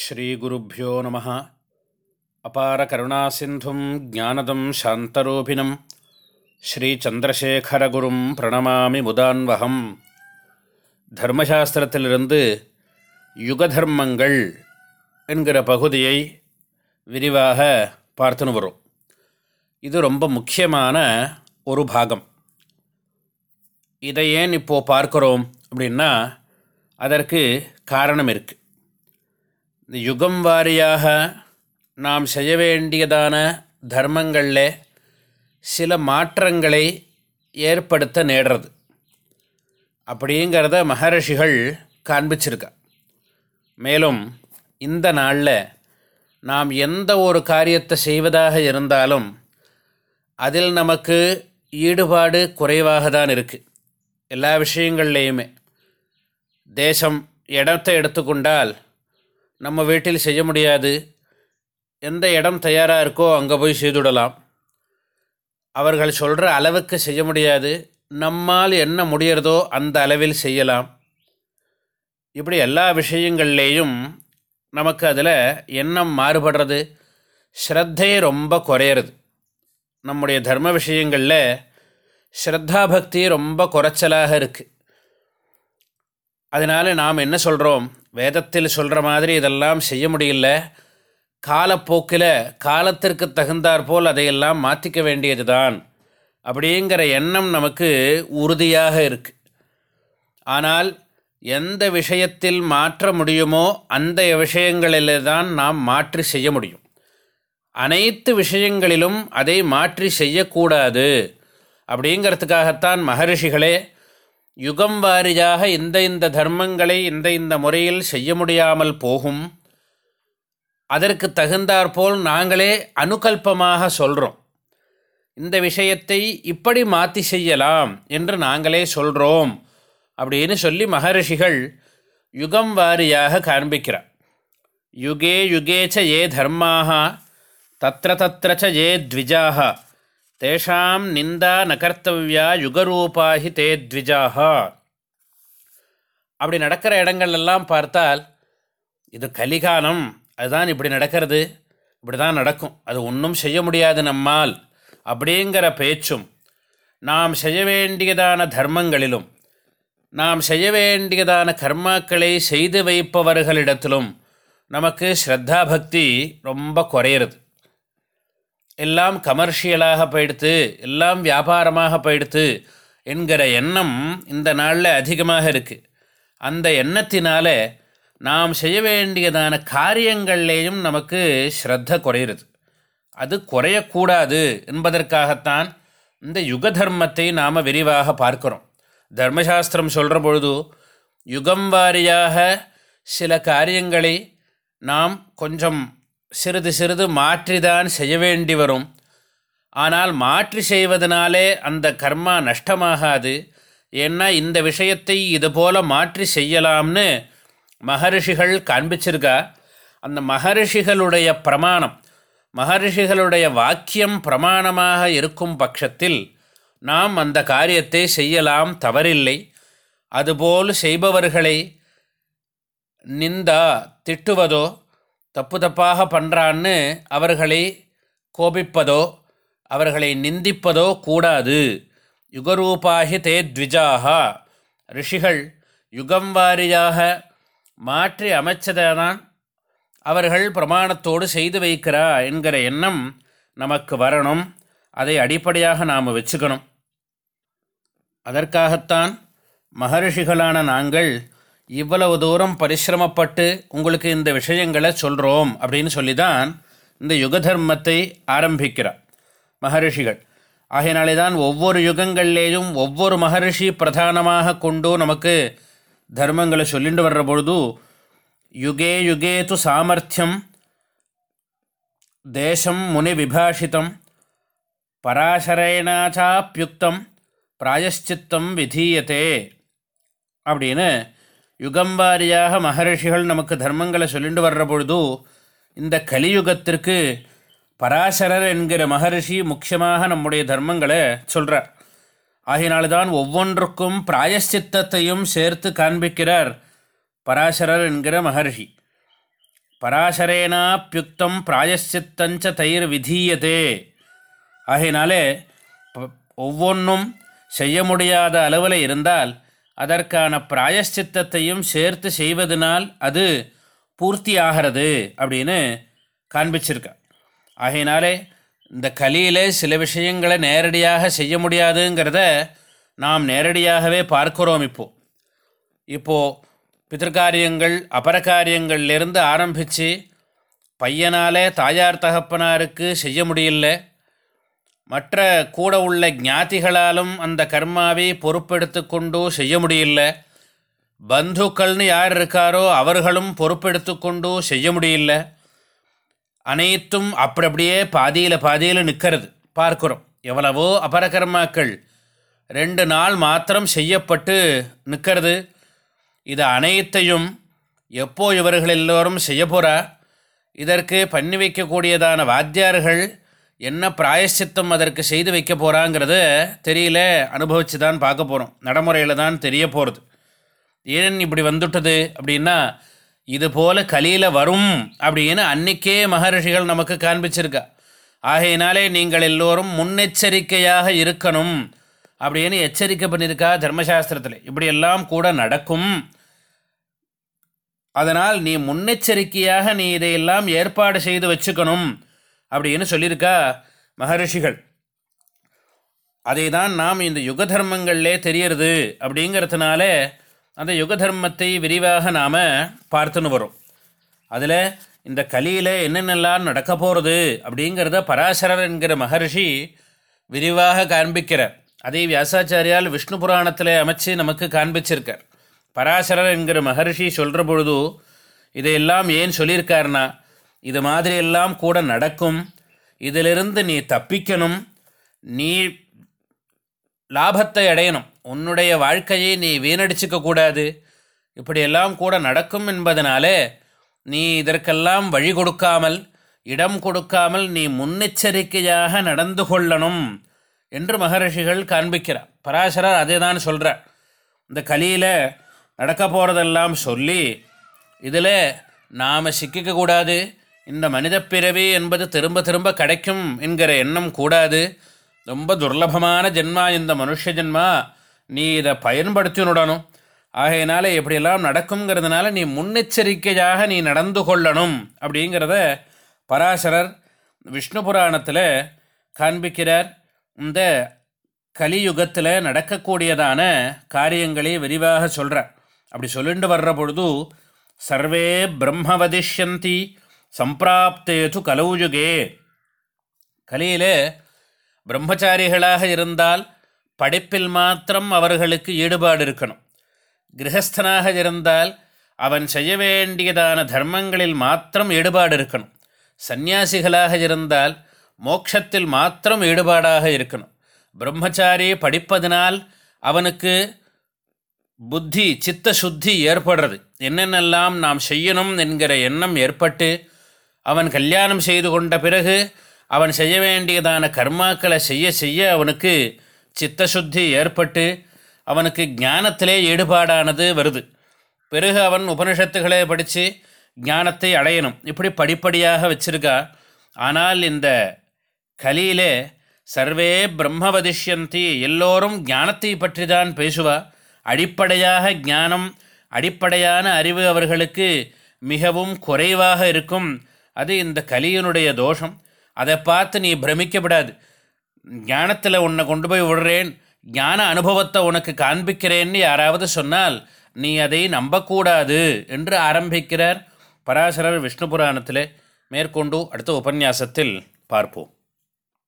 ஸ்ரீகுருப்போ நம. அபார கருணாசிந்தும் ஜானதம் சாந்தரூபிணம். ஸ்ரீச்சந்திரசேகரகுரும் பிரணமாமி முதான்வகம். தர்மசாஸ்திரத்திலிருந்து யுகதர்மங்கள் என்கிற பகுதியை விரிவாக பார்த்துன்னு வரும். இது ரொம்ப முக்கியமான ஒரு பாகம். இதை ஏன் இப்போது பார்க்குறோம் அப்படின்னா அதற்கு காரணம் இருக்குது யுகம் வாரியாக நாம் செய்ய வேண்டியதான தர்மங்களில் சில மாற்றங்களை ஏற்படுத்த நேடுறது அப்படிங்கிறத மகரிஷிகள் காண்பிச்சிருக்கா. மேலும் இந்த நாளில் நாம் எந்த ஒரு காரியத்தை செய்வதாக இருந்தாலும் அதில் நமக்கு ஈடுபாடு குறைவாக தான் இருக்குது எல்லா விஷயங்கள்லேயுமே. தேசம் இடத்தை எடுத்துக்கொண்டால் நம்ம வீட்டில் செய்ய முடியாது. எந்த இடம் தயாராக இருக்கோ அங்கே போய் செய்துவிடலாம் அவர்கள் சொல்கிற அளவுக்கு செய்ய முடியாது. நம்மால் என்ன முடியறதோ அந்த அளவில் செய்யலாம். இப்படி எல்லா விஷயங்கள்லேயும் நமக்கு அதில் எண்ணம் மாறுபடுறது ஸ்ரத்தையை ரொம்ப குறையிறது. நம்முடைய தர்ம விஷயங்களில் ஸ்ரத்தா பக்தி ரொம்ப குறைச்சலாக இருக்குது அதனால் நாம் என்ன சொல்கிறோம் வேதத்தில் சொல்கிற மாதிரி இதெல்லாம் செய்ய முடியல. காலப்போக்கில் காலத்திற்கு தகுந்தாற்போல் அதையெல்லாம் மாற்றிக்க வேண்டியது தான் அப்படிங்கிற எண்ணம் நமக்கு உறுதியாக இருக்குது ஆனால் எந்த விஷயத்தில் மாற்ற முடியுமோ அந்த விஷயங்களில் தான் நாம் மாற்றி செய்ய முடியும். அனைத்து விஷயங்களிலும் அதை மாற்றி செய்யக்கூடாது. அப்படிங்கிறதுக்காகத்தான் மகரிஷிகளே யுகம் வாரியாக இந்த இந்த தர்மங்களை இந்த இந்த முறையில் செய்ய முடியாமல் போகும். அதற்கு தகுந்தாற்போல் நாங்களே அனுகல்பமாக சொல்கிறோம் இந்த விஷயத்தை இப்படி மாற்றி செய்யலாம் என்று நாங்களே சொல்கிறோம் அப்படின்னு சொல்லி மகரிஷிகள் யுகம் வாரியாக காண்பிக்கிறார். யுகே யுகேச்ச ஏ தர்மாக தத்திர தத்திர ச ஏ த்விஜாக தேஷாம் நிந்தா நகர்த்தவ்யா யுகரூபாகி தே த்விஜாகா அப்படி நடக்கிற இடங்கள்லாம் பார்த்தால் இது கலிகாலம் அதுதான் இப்படி நடக்கிறது இப்படி தான் நடக்கும் அது ஒன்றும் செய்ய முடியாது நம்மால் அப்படிங்கிற பேச்சும் நாம் செய்ய வேண்டியதான தர்மங்களிலும் நாம் செய்ய வேண்டியதான கர்மாக்களை செய்து வைப்பவர்களிடத்திலும் நமக்கு ஸ்ரத்தா பக்தி ரொம்ப குறையிறது. எல்லாம் கமர்ஷியலாக போயிடுத்து எல்லாம் வியாபாரமாக போயிடுத்து என்கிற எண்ணம் இந்த நாளில் அதிகமாக இருக்குது அந்த எண்ணத்தினால நாம் செய்ய வேண்டியதான காரியங்கள்லேயும் நமக்கு ஸ்ரத்த குறையிறது. அது குறையக்கூடாது என்பதற்காகத்தான் இந்த யுக தர்மத்தை நாம் விரிவாக பார்க்குறோம். தர்மசாஸ்திரம் சொல்கிற பொழுது யுகம் வாரியாக சில காரியங்களை நாம் கொஞ்சம் சிறிது சிறிது மாற்றிதான் செய்ய வேண்டி வரும். ஆனால் மாற்றி செய்வதனாலே அந்த கர்மா நஷ்டமாகாது. ஏன்னா இந்த விஷயத்தை இதுபோல் மாற்றி செய்யலாம்னு மகரிஷிகள் காண்பிச்சிருக்கா. அந்த மகரிஷிகளுடைய பிரமாணம் மகரிஷிகளுடைய வாக்கியம் பிரமாணமாக இருக்கும் பட்சத்தில் நாம் அந்த காரியத்தை செய்யலாம் தவறில்லை. அதுபோல் செய்பவர்களை நிந்தா திட்டுவதோ தப்பு தப்பாக பண்ணுறான்னு அவர்களை கோபிப்பதோ அவர்களை நிந்திப்பதோ கூடாது. யுகரூபாகி தே த்விஜாகா ரிஷிகள் யுகம் வாரியாக மாற்றி அமைச்சதான் அவர்கள் பிரமாணத்தோடு செய்து வைக்கிறா என்கிற எண்ணம் நமக்கு வரணும். அதை அடிப்படையாக நாம் வச்சுக்கணும். அதற்காகத்தான் மகரிஷிகளான நாங்கள் இவ்வளவு தூரம் பரிசிரமப்பட்டு உங்களுக்கு இந்த விஷயங்களை சொல்கிறோம் அப்படின்னு சொல்லி தான் இந்த யுக தர்மத்தை ஆரம்பிக்கிறார் மகரிஷிகள். ஆகையினாலே தான் ஒவ்வொரு யுகங்கள்லேயும் ஒவ்வொரு மகரிஷி பிரதானமாக கொண்டு நமக்கு தர்மங்களை சொல்லிட்டு வர்ற பொழுது யுகே யுகே து சாமர்த்தியம் தேசம் முனி விபாஷிதம் பராசரேனாச்சாப்பியுக்தம் பிராயஷ்சித்தம் விதீயத்தே அப்படின்னு யுகம் வாரியாக மகரிஷிகள் நமக்கு தர்மங்களை சொல்லிட்டு வர்ற பொழுது இந்த கலியுகத்திற்கு பராசரர் என்கிற மகரிஷி முக்கியமாக நம்முடைய தர்மங்களை சொல்கிறார் ஆகினால்தான் ஒவ்வொன்றுக்கும் பிராயஷ்சித்தத்தையும் சேர்த்து காண்பிக்கிறார் பராசரர் என்கிற மகர்ஷி. பராசரேனாப்யுக்தம் பிராயஷ்சித்தஞ்ச தயிர் விதீயதே. ஆகையினாலே ஒவ்வொன்றும் செய்ய முடியாத அளவில் இருந்தால் அதற்கான பிராயஷ்சித்தத்தையும் சேர்த்து செய்வதனால் அது பூர்த்தி ஆகிறது அப்படின்னு காண்பிச்சிருக்கா. ஆகையினாலே இந்த கலியில் சில விஷயங்களை நேரடியாக செய்ய முடியாதுங்கிறத நாம் நேரடியாகவே பார்க்கிறோம் இப்போது இப்போது பிதற்காரியங்கள் அபரகாரியங்கள்லேருந்து ஆரம்பித்து பையனாலே தாயார் தகப்பனாருக்கு செய்ய முடியல. மற்ற கூட உள்ள ஞாதிகளாலும் அந்த கர்மாவை பொறுப்பெடுத்து கொண்டோ செய்ய முடியல. பந்துக்கள்னு யார் இருக்காரோ அவர்களும் பொறுப்பெடுத்து கொண்டோ செய்ய முடியல. அனைத்தும் அப்படி அப்படியே பாதியில் பாதியில் நிற்கிறது பார்க்குறோம். எவ்வளவோ அபரகர்மாக்கள் ரெண்டு நாள் மாத்திரம் செய்யப்பட்டு நிற்கிறது இது அனைத்தையும் எப்போ இவர்கள் எல்லோரும் செய்ய போகிறா இதற்கு பண்ணி வைக்கக்கூடியதான வாத்தியார்கள் என்ன பிராயஷ்சித்தம் அதற்கு செய்து வைக்க போகிறாங்கிறத தெரியல அனுபவித்து தான் பார்க்க போகிறோம் நடைமுறையில் தான் தெரிய போகிறது ஏன் இப்படி வந்துட்டது அப்படின்னா இது போல் கலியில் வரும் அப்படின்னு அன்னைக்கே மகரிஷிகள் நமக்கு காண்பிச்சிருக்கா. ஆகையினாலே நீங்கள் எல்லோரும் முன்னெச்சரிக்கையாக இருக்கணும் அப்படின்னு எச்சரிக்கை பண்ணியிருக்கா தர்மசாஸ்திரத்தில். இப்படியெல்லாம் கூட நடக்கும். அதனால் நீ முன்னெச்சரிக்கையாக நீ இதையெல்லாம் ஏற்பாடு செய்து வச்சுக்கணும். அப்படின்னு சொல்லியிருக்கா மகரிஷிகள். அதை தான் நாம் இந்த யுக தர்மங்கள்லே தெரியறது அப்படிங்கிறதுனால அந்த யுக தர்மத்தை விரிவாக நாம் பார்த்துன்னு வரோம் அதில் இந்த கலியில் என்னென்னலாம் நடக்க போகிறது அப்படிங்கிறத பராசரர் என்கிற மகர்ஷி விரிவாக காண்பிக்கிறார். அதை வியாசாச்சாரியால் விஷ்ணு புராணத்தில் அமைச்சு நமக்கு காண்பிச்சிருக்கார். பராசரர் என்கிற மகர்ஷி சொல்கிற பொழுது இதையெல்லாம் ஏன் சொல்லியிருக்காருனா இது மாதிரியெல்லாம் கூட நடக்கும். இதிலிருந்து நீ தப்பிக்கணும். நீ லாபத்தை அடையணும். உன்னுடைய வாழ்க்கையை நீ வீணடிச்சிக்க கூடாது. இப்படியெல்லாம் கூட நடக்கும் என்பதனாலே நீ இதற்கெல்லாம் வழி கொடுக்காமல் இடம் கொடுக்காமல் நீ முன்னெச்சரிக்கையாக நடந்து கொள்ளணும் என்று மகரிஷிகள் காண்பிக்கிறார். பராசரர் அதே தான் சொல்கிறார் இந்த கலியில் நடக்க போகிறதெல்லாம் சொல்லி இதில் நாம் சிக்கிக்கக்கூடாது இந்த மனித பிறவி என்பது திரும்ப திரும்ப கிடைக்கும் என்கிற எண்ணம் கூடாது. ரொம்ப துர்லபமான ஜென்மா இந்த மனுஷ ஜென்மா. நீ இதை பயன்படுத்தினுடணும் ஆகையினால எப்படியெல்லாம் நடக்குங்கிறதுனால நீ முன்னெச்சரிக்கையாக நீ நடந்து கொள்ளணும் அப்படிங்கிறத பராசரர் விஷ்ணு புராணத்தில் காண்பிக்கிறார். இந்த கலியுகத்தில் நடக்கக்கூடியதான காரியங்களை விரிவாக சொல்கிறார் அப்படி சொல்லிட்டு வர்ற பொழுது சர்வே பிரம்ம வதிஷ்யந்தி சம்பிராப்தேது கலவுயுகே கலியிலே பிரம்மச்சாரிகளாக இருந்தால் படிப்பில் மாத்திரம் அவர்களுக்கு ஈடுபாடு இருக்கணும் கிரகஸ்தனாக இருந்தால் அவன் செய்ய வேண்டியதான தர்மங்களில் மாத்திரம் ஈடுபாடு இருக்கணும் சந்நியாசிகளாக இருந்தால் மோட்சத்தில் மாத்திரம் ஈடுபாடாக இருக்கணும். பிரம்மச்சாரி படிப்பதனால் அவனுக்கு புத்தி சித்த சுத்தி ஏற்படுறது. என்னென்னலாம் நாம் செய்யணும் என்கிற எண்ணம் ஏற்பட்டு அவன் கல்யாணம் செய்து கொண்ட பிறகு அவன் செய்ய வேண்டியதான கர்மாக்களை செய்ய செய்ய அவனுக்கு சித்தசுத்தி ஏற்பட்டு அவனுக்கு ஞானத்திலே ஈடுபாடானது வருது. பிறகு அவன் உபனிஷத்துக்களை படித்து ஞானத்தை அடையணும். இப்படி படிப்படியாக வச்சிருக்கா. ஆனால் இந்த கலியிலே சர்வே பிரம்மவதிஷ்யந்தி எல்லோரும் ஞானத்தை பற்றி தான் பேசுவா. அடிப்படையாக ஞானம் அடிப்படையான அறிவு அவர்களுக்கு மிகவும் குறைவாக இருக்கும். அது இந்த கலியினுடைய தோஷம். அதை பார்த்து நீ பிரமிக்கப்படாது. ஞானத்தில் உன்னை கொண்டு போய் விடுறேன். ஞான அனுபவத்தை உனக்கு காண்பிக்கிறேன்னு யாராவது சொன்னால் நீ அதை நம்பக்கூடாது என்று ஆரம்பிக்கிறார் பராசரர் விஷ்ணு புராணத்தில். மேற்கொண்டு அடுத்த உபன்யாசத்தில் பார்ப்போம்.